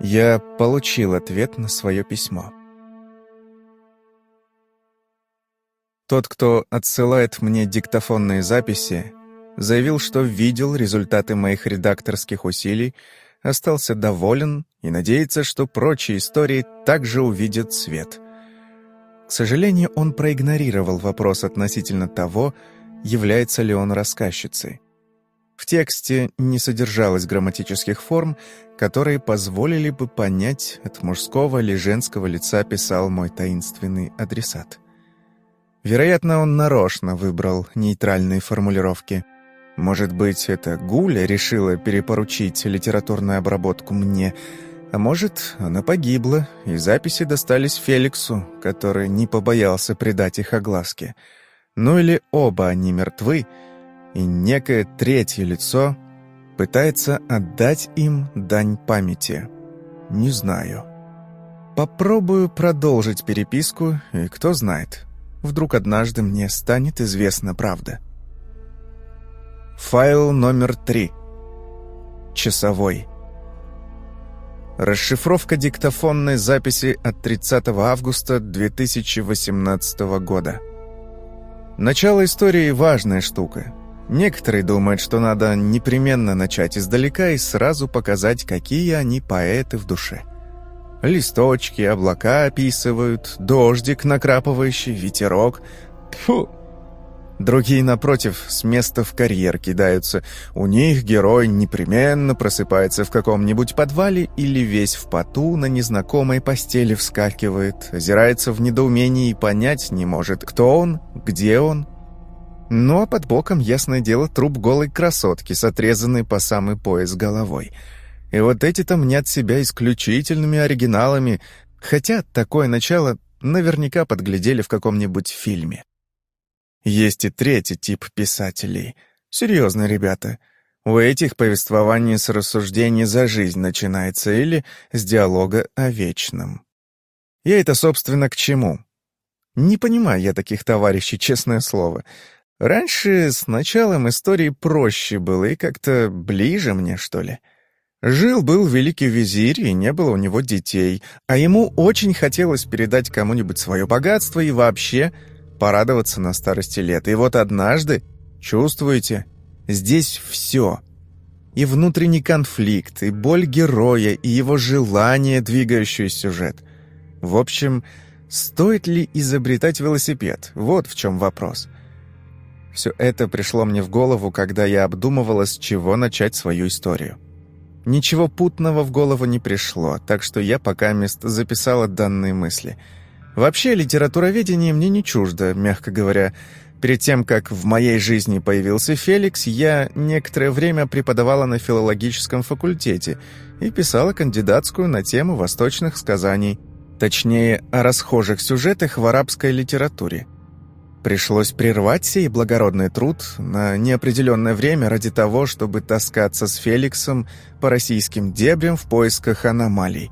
Я получил ответ на свое письмо. Тот, кто отсылает мне диктофонные записи, заявил, что видел результаты моих редакторских усилий, остался доволен и надеется, что прочие истории также увидят свет. К сожалению, он проигнорировал вопрос относительно того, является ли он рассказчицей. В тексте не содержалось грамматических форм, которые позволили бы понять, от мужского или женского лица писал мой таинственный адресат. Вероятно, он нарочно выбрал нейтральные формулировки. Может быть, это Гуля решила перепоручить литературную обработку мне, а может, она погибла, и записи достались Феликсу, который не побоялся предать их огласке. Ну или оба они мертвы, и некое третье лицо пытается отдать им дань памяти. Не знаю. Попробую продолжить переписку, и кто знает, вдруг однажды мне станет известна правда. Файл номер три. Часовой. Расшифровка диктофонной записи от 30 августа 2018 года. Начало истории – важная штука. Некоторые думают, что надо непременно начать издалека и сразу показать, какие они поэты в душе. Листочки, облака описывают, дождик накрапывающий, ветерок. Фу! Другие, напротив, с места в карьер кидаются. У них герой непременно просыпается в каком-нибудь подвале или весь в поту на незнакомой постели вскакивает, озирается в недоумении и понять не может, кто он, где он. Ну а под боком, ясное дело, труп голой красотки с отрезанной по самый пояс головой. И вот эти-то мнят себя исключительными оригиналами, хотя такое начало наверняка подглядели в каком-нибудь фильме. Есть и третий тип писателей. Серьезные ребята. У этих повествование с рассуждений за жизнь начинается или с диалога о вечном. Я это, собственно, к чему? Не понимаю я таких товарищей, честное слово. Раньше с началом истории проще было и как-то ближе мне, что ли. Жил-был великий визирь, и не было у него детей, а ему очень хотелось передать кому-нибудь свое богатство и вообще порадоваться на старости лет. И вот однажды, чувствуете, здесь все. И внутренний конфликт, и боль героя, и его желание, двигающий сюжет. В общем, стоит ли изобретать велосипед? Вот в чем вопрос. Все это пришло мне в голову, когда я обдумывала, с чего начать свою историю. Ничего путного в голову не пришло, так что я пока мест записала данные мысли — Вообще, литературоведение мне не чуждо, мягко говоря. Перед тем, как в моей жизни появился Феликс, я некоторое время преподавала на филологическом факультете и писала кандидатскую на тему восточных сказаний, точнее, о расхожих сюжетах в арабской литературе. Пришлось прервать сей благородный труд на неопределенное время ради того, чтобы таскаться с Феликсом по российским дебрям в поисках аномалий.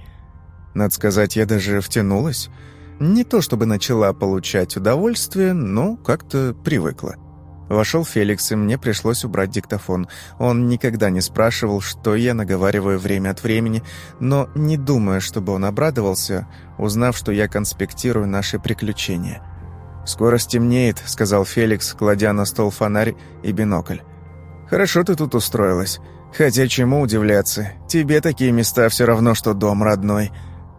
Надо сказать, я даже втянулась — не то чтобы начала получать удовольствие, но как-то привыкла. Вошел Феликс, и мне пришлось убрать диктофон. Он никогда не спрашивал, что я наговариваю время от времени, но не думая, чтобы он обрадовался, узнав, что я конспектирую наши приключения. «Скоро стемнеет», — сказал Феликс, кладя на стол фонарь и бинокль. «Хорошо ты тут устроилась. Хотя чему удивляться? Тебе такие места все равно, что дом родной».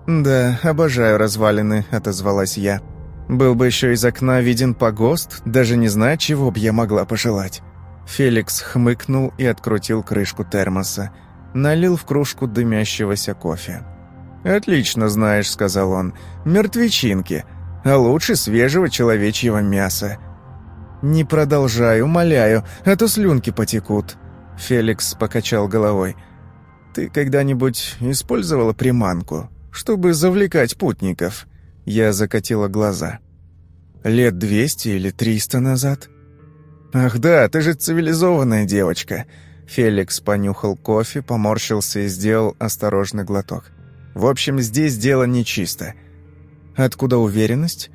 «Да, обожаю развалины», — отозвалась я. «Был бы еще из окна виден погост, даже не знаю, чего б я могла пожелать». Феликс хмыкнул и открутил крышку термоса. Налил в кружку дымящегося кофе. «Отлично знаешь», — сказал он, — «мертвечинки, а лучше свежего человечьего мяса». «Не продолжай, умоляю, а то слюнки потекут». Феликс покачал головой. «Ты когда-нибудь использовала приманку?» чтобы завлекать путников. Я закатила глаза. Лет двести или триста назад? Ах да, ты же цивилизованная девочка. Феликс понюхал кофе, поморщился и сделал осторожный глоток. В общем, здесь дело нечисто. Откуда уверенность?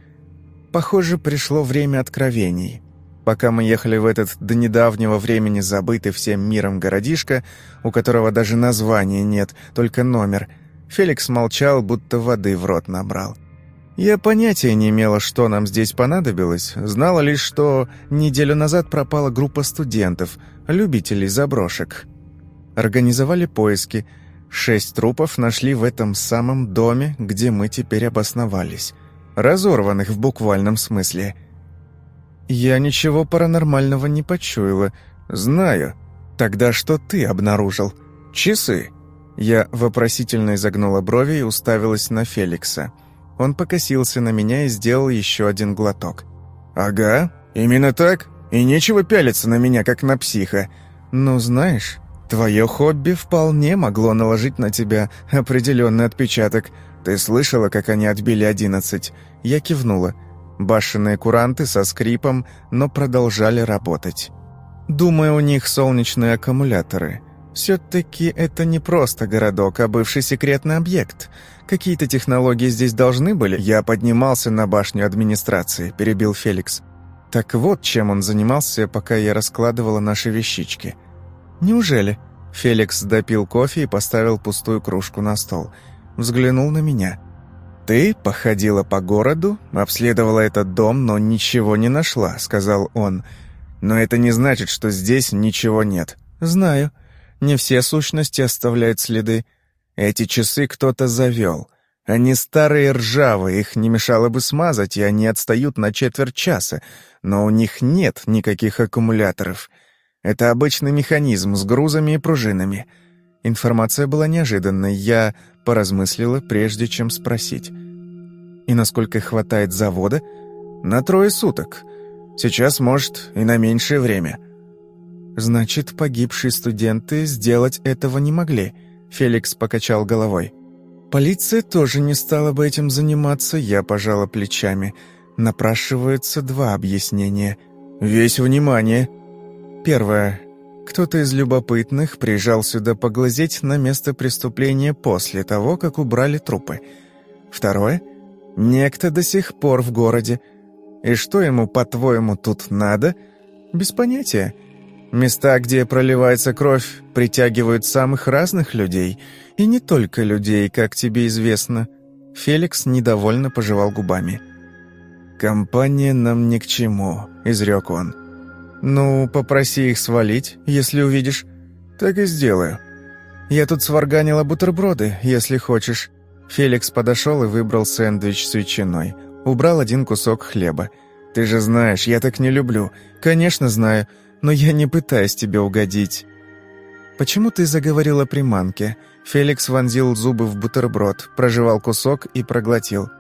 Похоже, пришло время откровений. Пока мы ехали в этот до недавнего времени забытый всем миром городишко, у которого даже названия нет, только номер — Феликс молчал, будто воды в рот набрал. Я понятия не имела, что нам здесь понадобилось. Знала лишь, что неделю назад пропала группа студентов, любителей заброшек. Организовали поиски. Шесть трупов нашли в этом самом доме, где мы теперь обосновались. Разорванных в буквальном смысле. Я ничего паранормального не почуяла. Знаю. Тогда что ты обнаружил? Часы. Я вопросительно изогнула брови и уставилась на Феликса. — он покосился на меня и сделал еще один глоток. «Ага, именно так. И нечего пялиться на меня, как на психа. Ну, знаешь, твое хобби вполне могло наложить на тебя определенный отпечаток. Ты слышала, как они отбили одиннадцать?» Я кивнула. Башенные куранты со скрипом, но продолжали работать. «Думаю, у них солнечные аккумуляторы. Все-таки это не просто городок, а бывший секретный объект. Какие-то технологии здесь должны были. Я поднимался на башню администрации, перебил Феликс. Так вот, чем он занимался, пока я раскладывала наши вещички. Неужели? Феликс допил кофе и поставил пустую кружку на стол. Взглянул на меня. «Ты походила по городу, обследовала этот дом, но ничего не нашла», — сказал он. «Но это не значит, что здесь ничего нет». «Знаю. Не все сущности оставляют следы. Эти часы кто-то завел. Они старые ржавые, их не мешало бы смазать, и они отстают на четверть часа, но у них нет никаких аккумуляторов. Это обычный механизм с грузами и пружинами. Информация была неожиданной, я поразмыслила, прежде чем спросить. И насколько хватает завода? На трое суток. Сейчас, может, и на меньшее время. «Значит, погибшие студенты сделать этого не могли», — Феликс покачал головой. «Полиция тоже не стала бы этим заниматься», — я пожала плечами. Напрашиваются два объяснения. «Весь внимание». Первое. Кто-то из любопытных приезжал сюда поглазеть на место преступления после того, как убрали трупы. Второе. Некто до сих пор в городе. И что ему, по-твоему, тут надо? Без понятия. Места, где проливается кровь, притягивают самых разных людей, и не только людей, как тебе известно. Феликс недовольно пожевал губами. «Компания нам ни к чему», — изрек он. «Ну, попроси их свалить, если увидишь. Так и сделаю. Я тут сварганила бутерброды, если хочешь». Феликс подошел и выбрал сэндвич с ветчиной. Убрал один кусок хлеба. «Ты же знаешь, я так не люблю». «Конечно знаю но я не пытаюсь тебе угодить». «Почему ты заговорила о приманке?» Феликс вонзил зубы в бутерброд, прожевал кусок и проглотил.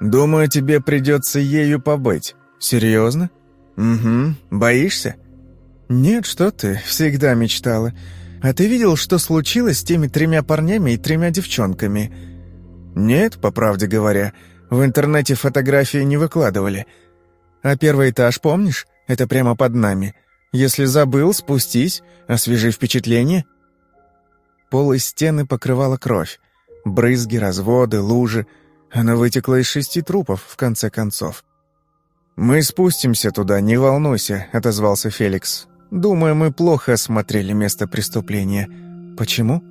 «Думаю, тебе придется ею побыть». «Серьезно?» «Угу. Боишься?» «Нет, что ты, всегда мечтала. А ты видел, что случилось с теми тремя парнями и тремя девчонками?» «Нет, по правде говоря. В интернете фотографии не выкладывали. А первый этаж, помнишь? Это прямо под нами. Если забыл, спустись, освежи впечатление». Пол и стены покрывала кровь. Брызги, разводы, лужи. Она вытекла из шести трупов, в конце концов. «Мы спустимся туда, не волнуйся», — отозвался Феликс. «Думаю, мы плохо осмотрели место преступления». «Почему?»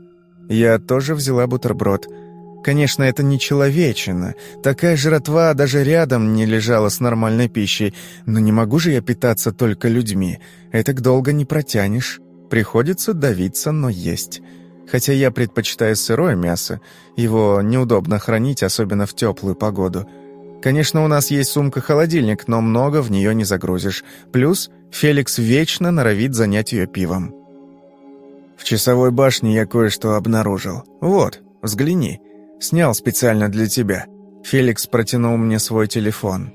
Я тоже взяла бутерброд — Конечно, это не человечина. Такая жратва даже рядом не лежала с нормальной пищей. Но не могу же я питаться только людьми. Это долго не протянешь. Приходится давиться, но есть. Хотя я предпочитаю сырое мясо. Его неудобно хранить, особенно в теплую погоду. Конечно, у нас есть сумка-холодильник, но много в нее не загрузишь. Плюс Феликс вечно норовит занять ее пивом. В часовой башне я кое-что обнаружил. Вот, взгляни. Снял специально для тебя». Феликс протянул мне свой телефон.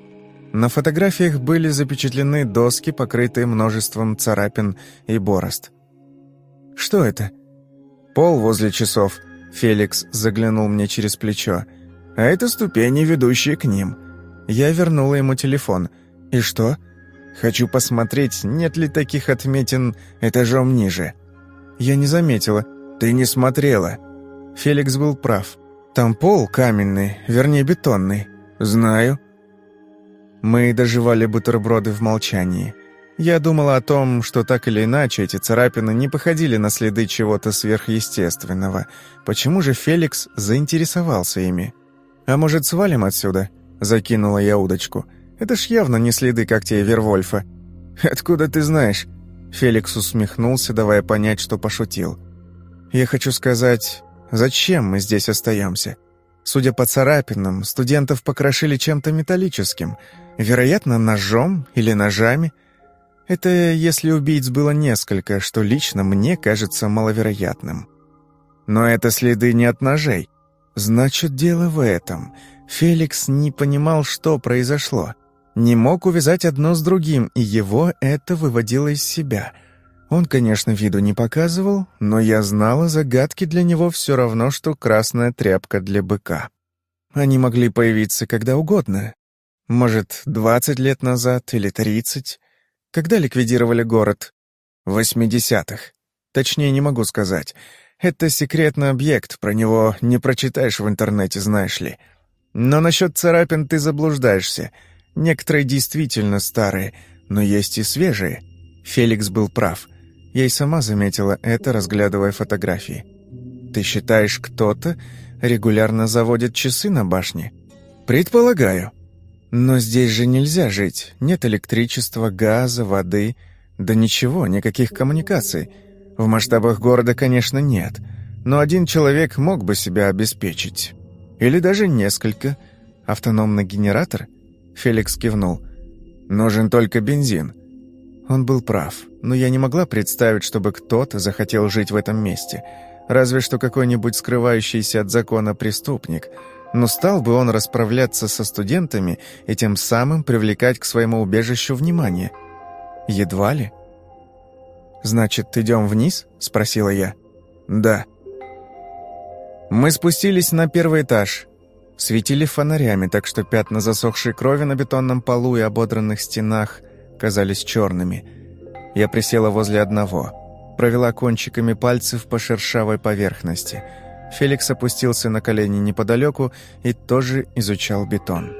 На фотографиях были запечатлены доски, покрытые множеством царапин и борозд. «Что это?» «Пол возле часов», — Феликс заглянул мне через плечо. «А это ступени, ведущие к ним». Я вернула ему телефон. «И что?» «Хочу посмотреть, нет ли таких отметин этажом ниже». «Я не заметила». «Ты не смотрела». Феликс был прав. Там пол каменный, вернее бетонный. Знаю. Мы доживали бутерброды в молчании. Я думала о том, что так или иначе эти царапины не походили на следы чего-то сверхъестественного. Почему же Феликс заинтересовался ими? «А может, свалим отсюда?» — закинула я удочку. «Это ж явно не следы когтей Вервольфа». «Откуда ты знаешь?» Феликс усмехнулся, давая понять, что пошутил. «Я хочу сказать, зачем мы здесь остаемся?» Судя по царапинам, студентов покрошили чем-то металлическим. Вероятно, ножом или ножами — это если убийц было несколько, что лично мне кажется маловероятным. Но это следы не от ножей. Значит, дело в этом. Феликс не понимал, что произошло. Не мог увязать одно с другим, и его это выводило из себя. Он, конечно, виду не показывал, но я знала, загадки для него все равно, что красная тряпка для быка. Они могли появиться когда угодно. Может, двадцать лет назад или тридцать. Когда ликвидировали город? В 80-х. Точнее, не могу сказать. Это секретный объект, про него не прочитаешь в интернете, знаешь ли. Но насчет царапин ты заблуждаешься. Некоторые действительно старые, но есть и свежие. Феликс был прав. Я и сама заметила это, разглядывая фотографии. Ты считаешь, кто-то регулярно заводит часы на башне? Предполагаю. Но здесь же нельзя жить. Нет электричества, газа, воды. Да ничего, никаких коммуникаций. В масштабах города, конечно, нет. Но один человек мог бы себя обеспечить. Или даже несколько. Автономный генератор? Феликс кивнул. Нужен только бензин. Он был прав, но я не могла представить, чтобы кто-то захотел жить в этом месте. Разве что какой-нибудь скрывающийся от закона преступник — но стал бы он расправляться со студентами и тем самым привлекать к своему убежищу внимание? Едва ли. «Значит, идем вниз?» — спросила я. «Да». Мы спустились на первый этаж. Светили фонарями, так что пятна засохшей крови на бетонном полу и ободранных стенах казались черными. Я присела возле одного, провела кончиками пальцев по шершавой поверхности — Феликс опустился на колени неподалеку и тоже изучал бетон.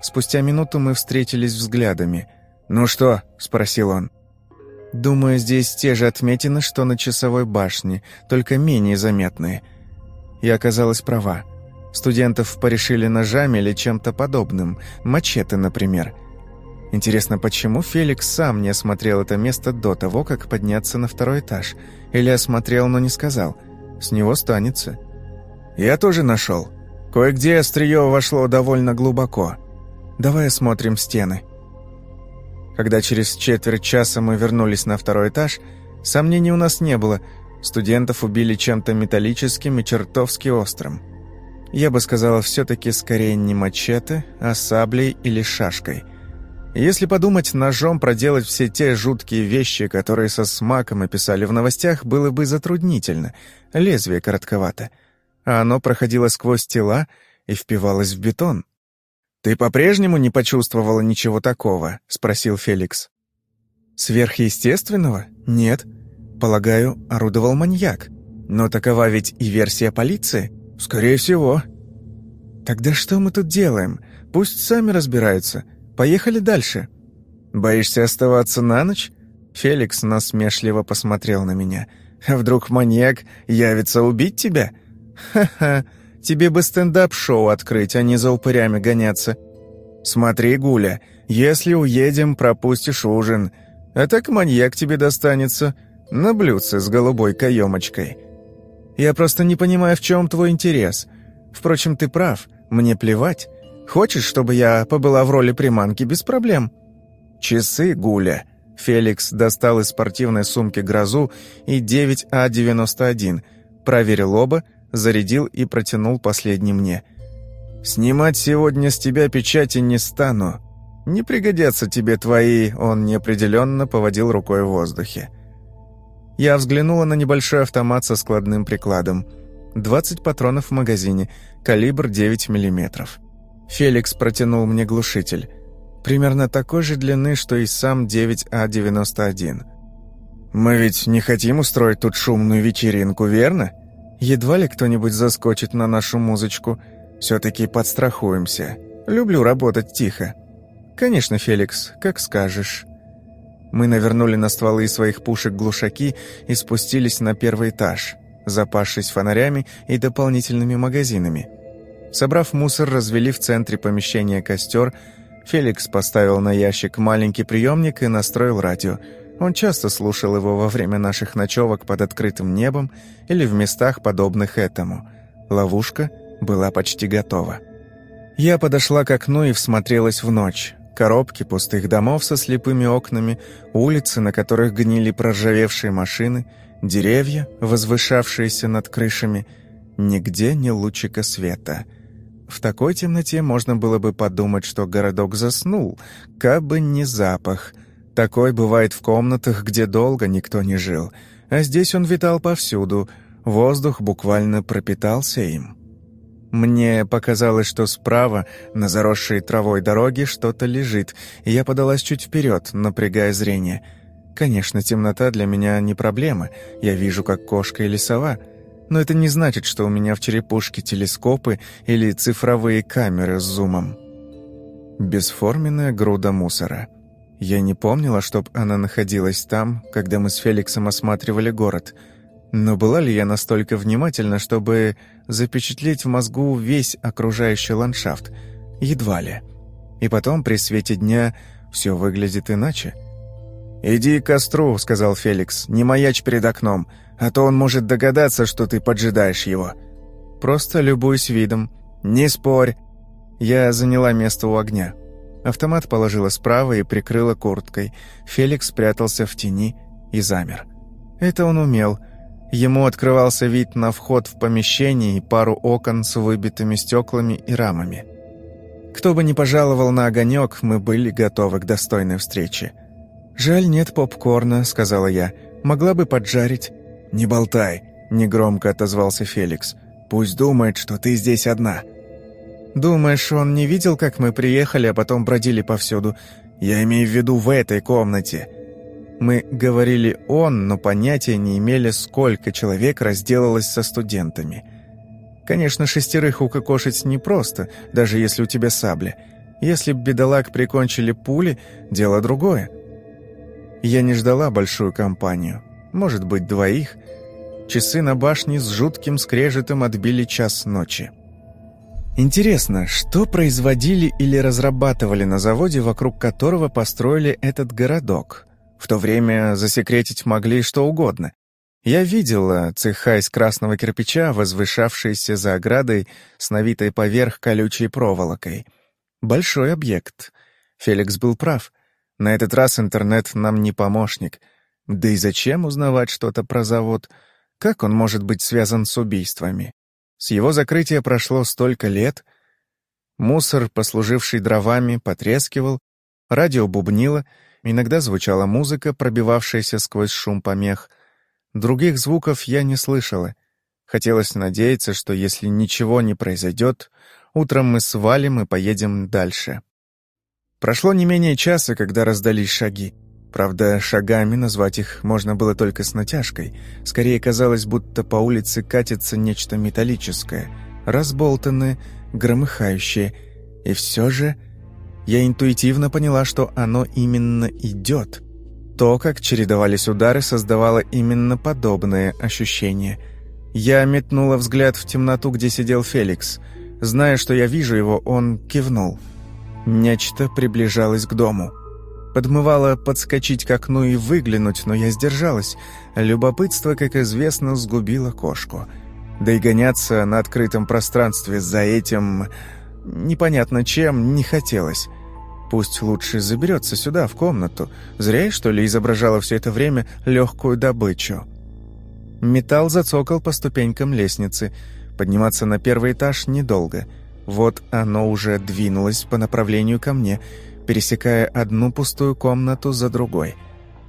Спустя минуту мы встретились взглядами. «Ну что?» — спросил он. «Думаю, здесь те же отметины, что на часовой башне, только менее заметные». Я оказалась права. Студентов порешили ножами или чем-то подобным, мачете, например. Интересно, почему Феликс сам не осмотрел это место до того, как подняться на второй этаж? Или осмотрел, но не сказал? С него станется. Я тоже нашел. Кое-где острие вошло довольно глубоко. Давай осмотрим стены. Когда через четверть часа мы вернулись на второй этаж, сомнений у нас не было. Студентов убили чем-то металлическим и чертовски острым. Я бы сказала, все-таки скорее не мачете, а саблей или шашкой – если подумать, ножом проделать все те жуткие вещи, которые со смаком описали в новостях, было бы затруднительно. Лезвие коротковато. А оно проходило сквозь тела и впивалось в бетон. «Ты по-прежнему не почувствовала ничего такого?» — спросил Феликс. «Сверхъестественного? Нет. Полагаю, орудовал маньяк. Но такова ведь и версия полиции?» «Скорее всего». «Тогда что мы тут делаем? Пусть сами разбираются». Поехали дальше». «Боишься оставаться на ночь?» Феликс насмешливо посмотрел на меня. «А вдруг маньяк явится убить тебя?» «Ха-ха, тебе бы стендап-шоу открыть, а не за упырями гоняться». «Смотри, Гуля, если уедем, пропустишь ужин. А так маньяк тебе достанется на блюдце с голубой каемочкой». «Я просто не понимаю, в чем твой интерес. Впрочем, ты прав, мне плевать. Хочешь, чтобы я побыла в роли приманки без проблем?» «Часы, Гуля». Феликс достал из спортивной сумки грозу и 9А91, проверил оба, зарядил и протянул последний мне. «Снимать сегодня с тебя печати не стану. Не пригодятся тебе твои...» Он неопределенно поводил рукой в воздухе. Я взглянула на небольшой автомат со складным прикладом. 20 патронов в магазине, калибр 9 миллиметров. Феликс протянул мне глушитель. Примерно такой же длины, что и сам 9А91. «Мы ведь не хотим устроить тут шумную вечеринку, верно? Едва ли кто-нибудь заскочит на нашу музычку. Все-таки подстрахуемся. Люблю работать тихо». «Конечно, Феликс, как скажешь». Мы навернули на стволы своих пушек глушаки и спустились на первый этаж, запавшись фонарями и дополнительными магазинами. Собрав мусор, развели в центре помещения костер. Феликс поставил на ящик маленький приемник и настроил радио. Он часто слушал его во время наших ночевок под открытым небом или в местах, подобных этому. Ловушка была почти готова. Я подошла к окну и всмотрелась в ночь. Коробки пустых домов со слепыми окнами, улицы, на которых гнили проржавевшие машины, деревья, возвышавшиеся над крышами. Нигде ни лучика света. В такой темноте можно было бы подумать, что городок заснул, как бы не запах. Такой бывает в комнатах, где долго никто не жил. А здесь он витал повсюду, воздух буквально пропитался им. Мне показалось, что справа, на заросшей травой дороге, что-то лежит, и я подалась чуть вперед, напрягая зрение. Конечно, темнота для меня не проблема, я вижу, как кошка или сова, но это не значит, что у меня в черепушке телескопы или цифровые камеры с зумом. Бесформенная груда мусора. Я не помнила, чтоб она находилась там, когда мы с Феликсом осматривали город — но была ли я настолько внимательна, чтобы запечатлеть в мозгу весь окружающий ландшафт? Едва ли. И потом, при свете дня, все выглядит иначе. «Иди к костру», — сказал Феликс, — «не маячь перед окном, а то он может догадаться, что ты поджидаешь его». «Просто любуюсь видом. Не спорь». Я заняла место у огня. Автомат положила справа и прикрыла курткой. Феликс спрятался в тени и замер. Это он умел — Ему открывался вид на вход в помещение и пару окон с выбитыми стеклами и рамами. Кто бы ни пожаловал на огонек, мы были готовы к достойной встрече. «Жаль, нет попкорна», — сказала я. «Могла бы поджарить». «Не болтай», — негромко отозвался Феликс. «Пусть думает, что ты здесь одна». «Думаешь, он не видел, как мы приехали, а потом бродили повсюду? Я имею в виду в этой комнате. Мы говорили «он», но понятия не имели, сколько человек разделалось со студентами. Конечно, шестерых укокошить непросто, даже если у тебя сабля. Если б бедолаг прикончили пули, дело другое. Я не ждала большую компанию. Может быть, двоих. Часы на башне с жутким скрежетом отбили час ночи. Интересно, что производили или разрабатывали на заводе, вокруг которого построили этот городок? В то время засекретить могли что угодно. Я видела цеха из красного кирпича, возвышавшийся за оградой с навитой поверх колючей проволокой. Большой объект. Феликс был прав. На этот раз интернет нам не помощник. Да и зачем узнавать что-то про завод? Как он может быть связан с убийствами? С его закрытия прошло столько лет. Мусор, послуживший дровами, потрескивал, радио бубнило — Иногда звучала музыка, пробивавшаяся сквозь шум помех. Других звуков я не слышала. Хотелось надеяться, что если ничего не произойдет, утром мы свалим и поедем дальше. Прошло не менее часа, когда раздались шаги. Правда, шагами назвать их можно было только с натяжкой. Скорее казалось, будто по улице катится нечто металлическое, разболтанное, громыхающее. И все же я интуитивно поняла, что оно именно идет. То, как чередовались удары, создавало именно подобное ощущение. Я метнула взгляд в темноту, где сидел Феликс. Зная, что я вижу его, он кивнул. Нечто приближалось к дому. Подмывало подскочить к окну и выглянуть, но я сдержалась. Любопытство, как известно, сгубило кошку. Да и гоняться на открытом пространстве за этим непонятно чем не хотелось. Пусть лучше заберется сюда, в комнату. Зря что ли, изображала все это время легкую добычу. Металл зацокал по ступенькам лестницы. Подниматься на первый этаж недолго. Вот оно уже двинулось по направлению ко мне, пересекая одну пустую комнату за другой.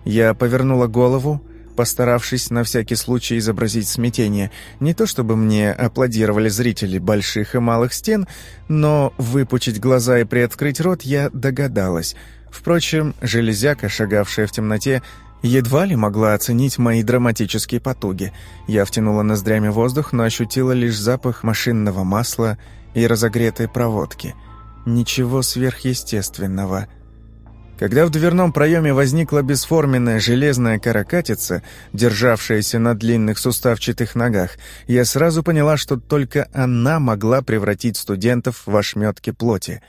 Я повернула голову, постаравшись на всякий случай изобразить смятение. Не то чтобы мне аплодировали зрители больших и малых стен, но выпучить глаза и приоткрыть рот я догадалась. Впрочем, железяка, шагавшая в темноте, едва ли могла оценить мои драматические потуги. Я втянула ноздрями воздух, но ощутила лишь запах машинного масла и разогретой проводки. Ничего сверхъестественного. Когда в дверном проеме возникла бесформенная железная каракатица, державшаяся на длинных суставчатых ногах, я сразу поняла, что только она могла превратить студентов в ошметки плоти.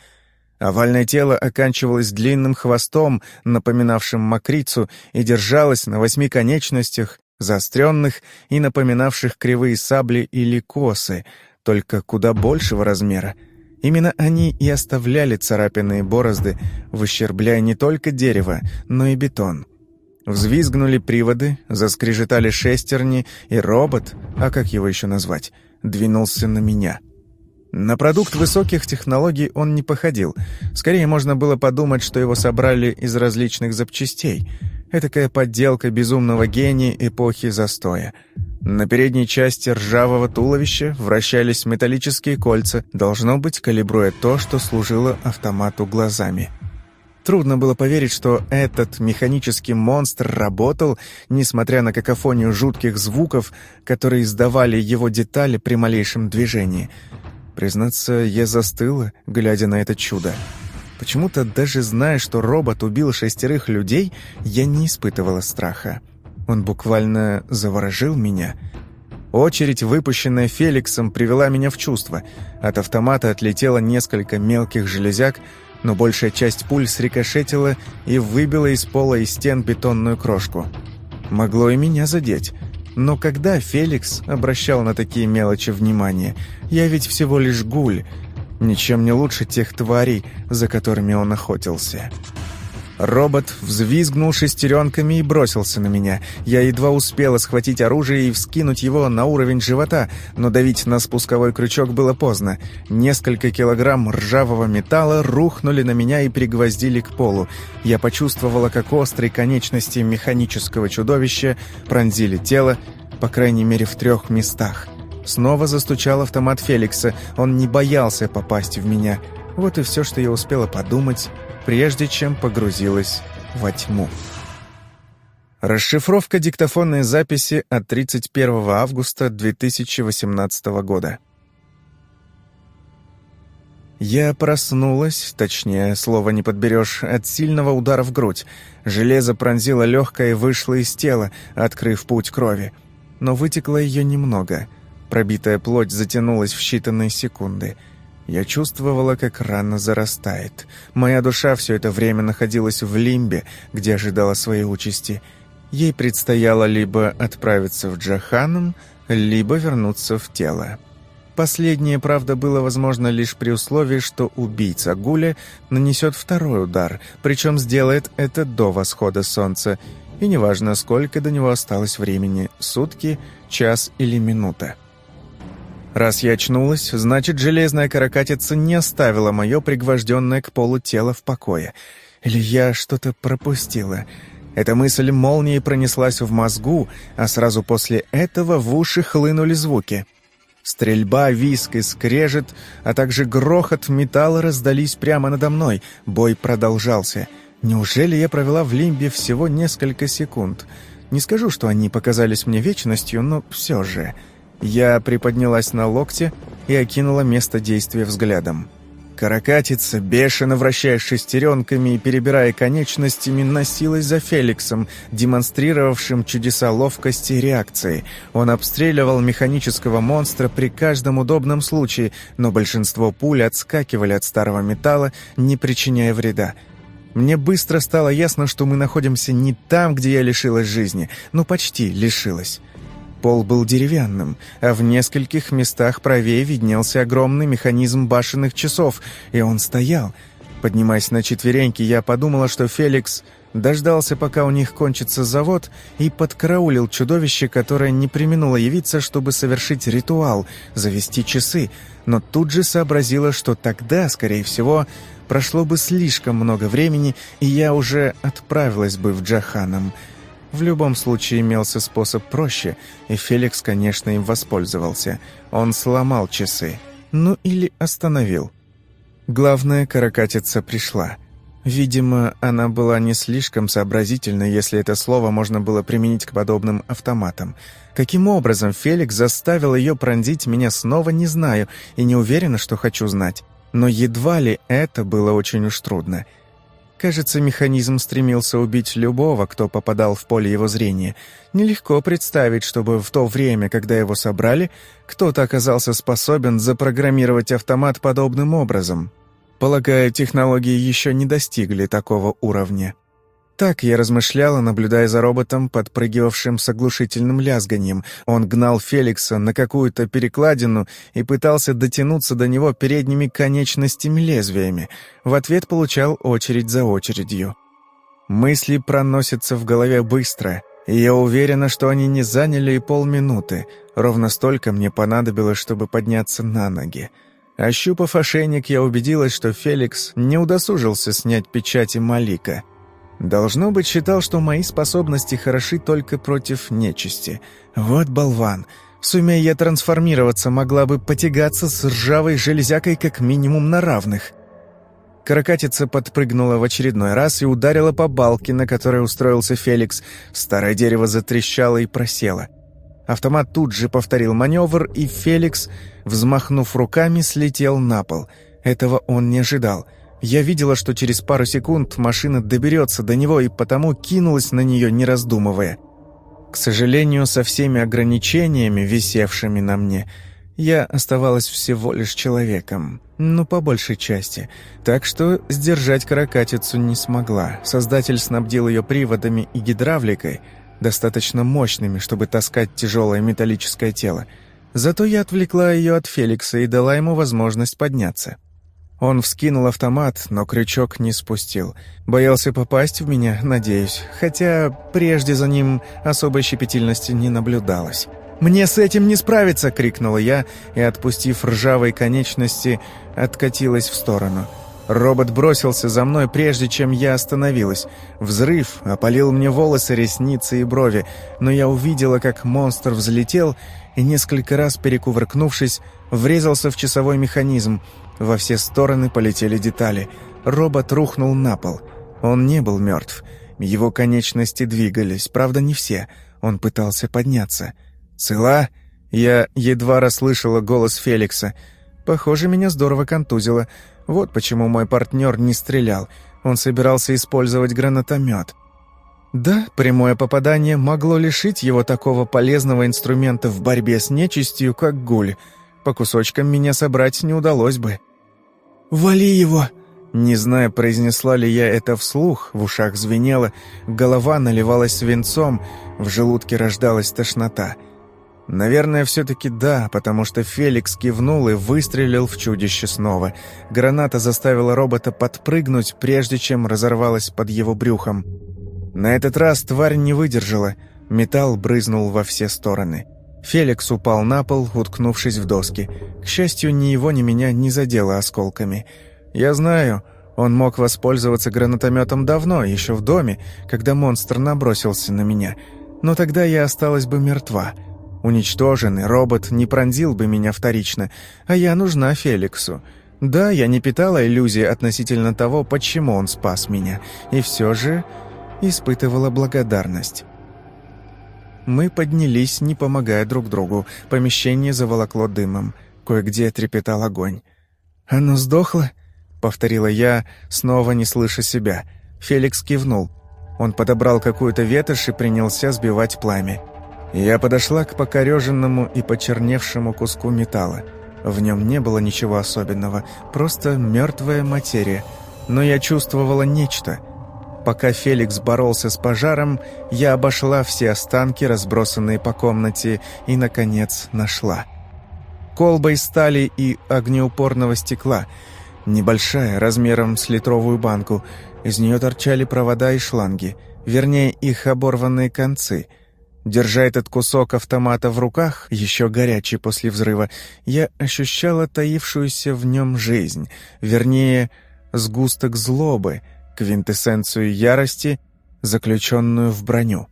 Овальное тело оканчивалось длинным хвостом, напоминавшим мокрицу, и держалось на восьми конечностях, заостренных и напоминавших кривые сабли или косы, только куда большего размера — Именно они и оставляли царапины и борозды, выщербляя не только дерево, но и бетон. Взвизгнули приводы, заскрежетали шестерни, и робот, а как его еще назвать, двинулся на меня. На продукт высоких технологий он не походил. Скорее можно было подумать, что его собрали из различных запчастей. Этакая подделка безумного гения эпохи застоя — на передней части ржавого туловища вращались металлические кольца, должно быть, калибруя то, что служило автомату глазами. Трудно было поверить, что этот механический монстр работал, несмотря на какофонию жутких звуков, которые издавали его детали при малейшем движении. Признаться, я застыла, глядя на это чудо. Почему-то, даже зная, что робот убил шестерых людей, я не испытывала страха. Он буквально заворожил меня. Очередь, выпущенная Феликсом, привела меня в чувство. От автомата отлетело несколько мелких железяк, но большая часть пуль срикошетила и выбила из пола и стен бетонную крошку. Могло и меня задеть. Но когда Феликс обращал на такие мелочи внимание? Я ведь всего лишь гуль, ничем не лучше тех тварей, за которыми он охотился». Робот взвизгнул шестеренками и бросился на меня. Я едва успела схватить оружие и вскинуть его на уровень живота, но давить на спусковой крючок было поздно. Несколько килограмм ржавого металла рухнули на меня и пригвоздили к полу. Я почувствовала, как острые конечности механического чудовища пронзили тело, по крайней мере, в трех местах. Снова застучал автомат Феликса. Он не боялся попасть в меня. Вот и все, что я успела подумать прежде чем погрузилась во тьму. Расшифровка диктофонной записи от 31 августа 2018 года. Я проснулась, точнее, слова не подберешь, от сильного удара в грудь. Железо пронзило легкое и вышло из тела, открыв путь крови. Но вытекло ее немного. Пробитая плоть затянулась в считанные секунды — я чувствовала, как рана зарастает. Моя душа все это время находилась в лимбе, где ожидала своей участи. Ей предстояло либо отправиться в Джаханом, либо вернуться в тело. Последнее, правда, было возможно лишь при условии, что убийца Гуля нанесет второй удар, причем сделает это до восхода солнца, и неважно, сколько до него осталось времени – сутки, час или минута. Раз я очнулась, значит, железная каракатица не оставила мое пригвожденное к полу тело в покое. Или я что-то пропустила. Эта мысль молнией пронеслась в мозгу, а сразу после этого в уши хлынули звуки. Стрельба, виск и скрежет, а также грохот металла раздались прямо надо мной. Бой продолжался. Неужели я провела в лимбе всего несколько секунд? Не скажу, что они показались мне вечностью, но все же... Я приподнялась на локте и окинула место действия взглядом. Каракатица, бешено вращая шестеренками и перебирая конечностями, носилась за Феликсом, демонстрировавшим чудеса ловкости и реакции. Он обстреливал механического монстра при каждом удобном случае, но большинство пуль отскакивали от старого металла, не причиняя вреда. Мне быстро стало ясно, что мы находимся не там, где я лишилась жизни, но почти лишилась. Пол был деревянным, а в нескольких местах правее виднелся огромный механизм башенных часов, и он стоял. Поднимаясь на четвереньки, я подумала, что Феликс дождался, пока у них кончится завод, и подкараулил чудовище, которое не применуло явиться, чтобы совершить ритуал, завести часы, но тут же сообразила, что тогда, скорее всего, прошло бы слишком много времени, и я уже отправилась бы в Джаханом — в любом случае имелся способ проще, и Феликс, конечно, им воспользовался. Он сломал часы. Ну или остановил. Главное, каракатица пришла. Видимо, она была не слишком сообразительна, если это слово можно было применить к подобным автоматам. Каким образом Феликс заставил ее пронзить меня снова, не знаю, и не уверена, что хочу знать. Но едва ли это было очень уж трудно. Кажется, механизм стремился убить любого, кто попадал в поле его зрения. Нелегко представить, чтобы в то время, когда его собрали, кто-то оказался способен запрограммировать автомат подобным образом. Полагаю, технологии еще не достигли такого уровня. Так я размышляла, наблюдая за роботом, подпрыгивавшим с оглушительным лязганием. Он гнал Феликса на какую-то перекладину и пытался дотянуться до него передними конечностями-лезвиями. В ответ получал очередь за очередью. Мысли проносятся в голове быстро, и я уверена, что они не заняли и полминуты. Ровно столько мне понадобилось, чтобы подняться на ноги. Ощупав ошейник, я убедилась, что Феликс не удосужился снять печати Малика — Должно быть, считал, что мои способности хороши только против нечисти. Вот болван. Сумея я трансформироваться, могла бы потягаться с ржавой железякой как минимум на равных. Каракатица подпрыгнула в очередной раз и ударила по балке, на которой устроился Феликс. Старое дерево затрещало и просело. Автомат тут же повторил маневр, и Феликс, взмахнув руками, слетел на пол. Этого он не ожидал — я видела, что через пару секунд машина доберется до него и потому кинулась на нее, не раздумывая. К сожалению, со всеми ограничениями, висевшими на мне, я оставалась всего лишь человеком, ну, по большей части. Так что сдержать каракатицу не смогла. Создатель снабдил ее приводами и гидравликой, достаточно мощными, чтобы таскать тяжелое металлическое тело. Зато я отвлекла ее от Феликса и дала ему возможность подняться. Он вскинул автомат, но крючок не спустил. Боялся попасть в меня, надеюсь, хотя прежде за ним особой щепетильности не наблюдалось. «Мне с этим не справиться!» — крикнула я и, отпустив ржавые конечности, откатилась в сторону. Робот бросился за мной, прежде чем я остановилась. Взрыв опалил мне волосы, ресницы и брови, но я увидела, как монстр взлетел и, несколько раз перекувыркнувшись, врезался в часовой механизм, во все стороны полетели детали. Робот рухнул на пол. Он не был мертв. Его конечности двигались, правда, не все. Он пытался подняться. «Цела?» Я едва расслышала голос Феликса. Похоже, меня здорово контузило. Вот почему мой партнер не стрелял. Он собирался использовать гранатомет. Да, прямое попадание могло лишить его такого полезного инструмента в борьбе с нечистью, как гуль. По кусочкам меня собрать не удалось бы. «Вали его!» Не зная, произнесла ли я это вслух, в ушах звенело, голова наливалась свинцом, в желудке рождалась тошнота. Наверное, все-таки да, потому что Феликс кивнул и выстрелил в чудище снова. Граната заставила робота подпрыгнуть, прежде чем разорвалась под его брюхом. На этот раз тварь не выдержала, металл брызнул во все стороны. Феликс упал на пол, уткнувшись в доски. К счастью, ни его, ни меня не задело осколками. Я знаю, он мог воспользоваться гранатометом давно, еще в доме, когда монстр набросился на меня. Но тогда я осталась бы мертва. Уничтоженный робот не пронзил бы меня вторично, а я нужна Феликсу. Да, я не питала иллюзий относительно того, почему он спас меня, и все же испытывала благодарность. Мы поднялись, не помогая друг другу. Помещение заволокло дымом. Кое-где трепетал огонь. «Оно сдохло?» — повторила я, снова не слыша себя. Феликс кивнул. Он подобрал какую-то ветошь и принялся сбивать пламя. Я подошла к покореженному и почерневшему куску металла. В нем не было ничего особенного, просто мертвая материя. Но я чувствовала нечто — Пока Феликс боролся с пожаром, я обошла все останки, разбросанные по комнате, и, наконец, нашла. Колба из стали и огнеупорного стекла, небольшая, размером с литровую банку. Из нее торчали провода и шланги, вернее, их оборванные концы. Держа этот кусок автомата в руках, еще горячий после взрыва, я ощущала таившуюся в нем жизнь, вернее, сгусток злобы — квинтэссенцию ярости, заключенную в броню.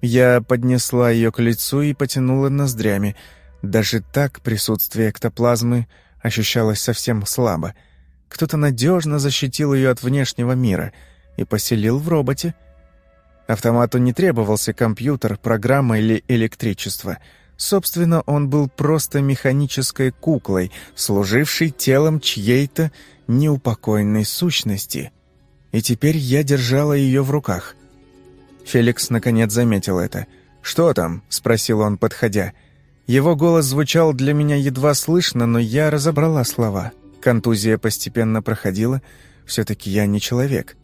Я поднесла ее к лицу и потянула ноздрями. Даже так присутствие эктоплазмы ощущалось совсем слабо. Кто-то надежно защитил ее от внешнего мира и поселил в роботе. Автомату не требовался компьютер, программа или электричество. Собственно, он был просто механической куклой, служившей телом чьей-то неупокойной сущности — и теперь я держала ее в руках. Феликс наконец заметил это. «Что там?» — спросил он, подходя. Его голос звучал для меня едва слышно, но я разобрала слова. Контузия постепенно проходила. Все-таки я не человек.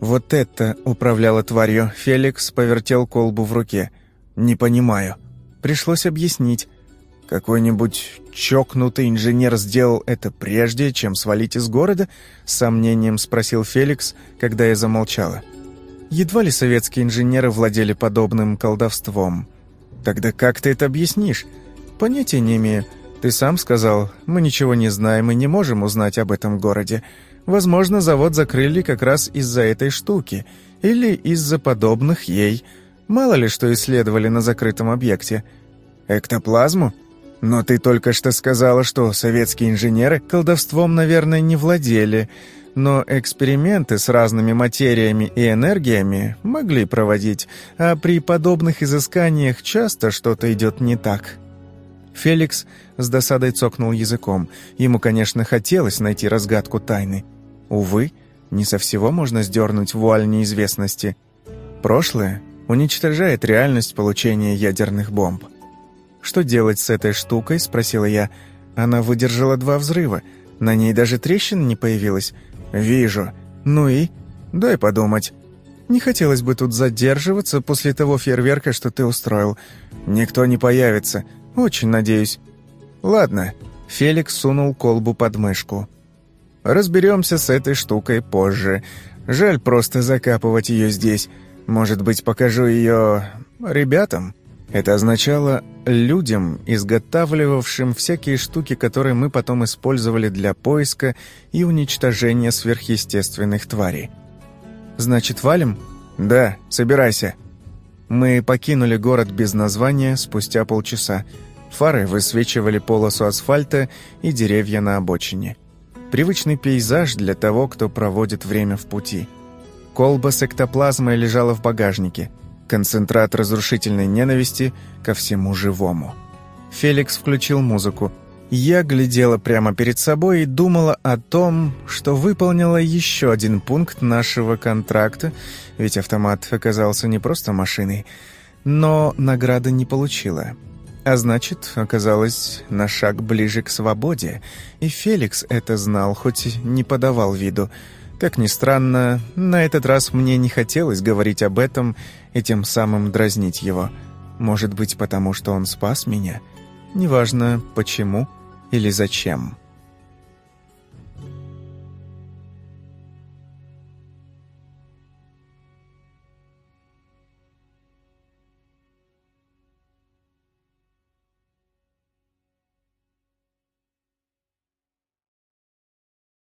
«Вот это!» — управляла тварью. Феликс повертел колбу в руке. «Не понимаю». Пришлось объяснить. «Какой-нибудь чокнутый инженер сделал это прежде, чем свалить из города?» — с сомнением спросил Феликс, когда я замолчала. «Едва ли советские инженеры владели подобным колдовством. Тогда как ты это объяснишь? Понятия не имею. Ты сам сказал, мы ничего не знаем и не можем узнать об этом городе. Возможно, завод закрыли как раз из-за этой штуки или из-за подобных ей. Мало ли что исследовали на закрытом объекте. Эктоплазму? Но ты только что сказала, что советские инженеры колдовством, наверное, не владели, но эксперименты с разными материями и энергиями могли проводить, а при подобных изысканиях часто что-то идет не так. Феликс с досадой цокнул языком. Ему, конечно, хотелось найти разгадку тайны. Увы, не со всего можно сдернуть вуаль неизвестности. Прошлое уничтожает реальность получения ядерных бомб. «Что делать с этой штукой?» — спросила я. Она выдержала два взрыва. На ней даже трещин не появилось. «Вижу. Ну и? Дай подумать. Не хотелось бы тут задерживаться после того фейерверка, что ты устроил. Никто не появится. Очень надеюсь. Ладно». Феликс сунул колбу под мышку. «Разберемся с этой штукой позже. Жаль просто закапывать ее здесь. Может быть, покажу ее ребятам?» Это означало людям, изготавливавшим всякие штуки, которые мы потом использовали для поиска и уничтожения сверхъестественных тварей. «Значит, валим?» «Да, собирайся». Мы покинули город без названия спустя полчаса. Фары высвечивали полосу асфальта и деревья на обочине. Привычный пейзаж для того, кто проводит время в пути. Колба с эктоплазмой лежала в багажнике – Концентрат разрушительной ненависти ко всему живому. Феликс включил музыку. Я глядела прямо перед собой и думала о том, что выполнила еще один пункт нашего контракта, ведь автомат оказался не просто машиной, но награды не получила. А значит, оказалась на шаг ближе к свободе, и Феликс это знал, хоть не подавал виду. Как ни странно, на этот раз мне не хотелось говорить об этом и тем самым дразнить его. Может быть, потому что он спас меня? Неважно, почему или зачем».